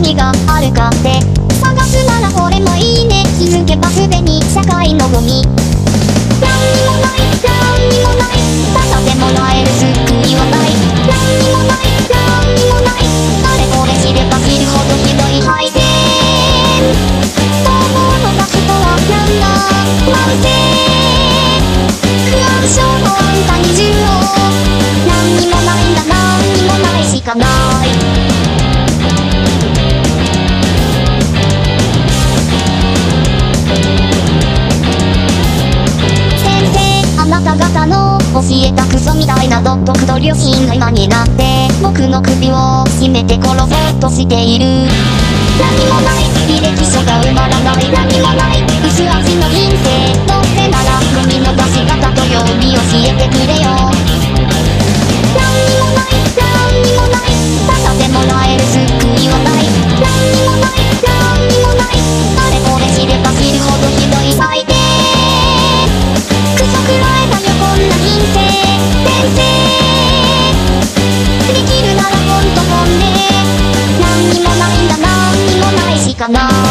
味があるかって。探すならこれもいいね。気づけばすでに社会のゴミ。何にもない何にもない。ただでもらえる救いはない。何にもない何にもない。あれこれ知れば知るほどひどい配線思うの出すとはなだなんて。不安症のあんたに銃を。何にもないんだ何にもないしかない。教えたクソみたいな独特と良心が今になって僕の首を絞めて殺そうとしている。何もない履歴書が埋まら canal.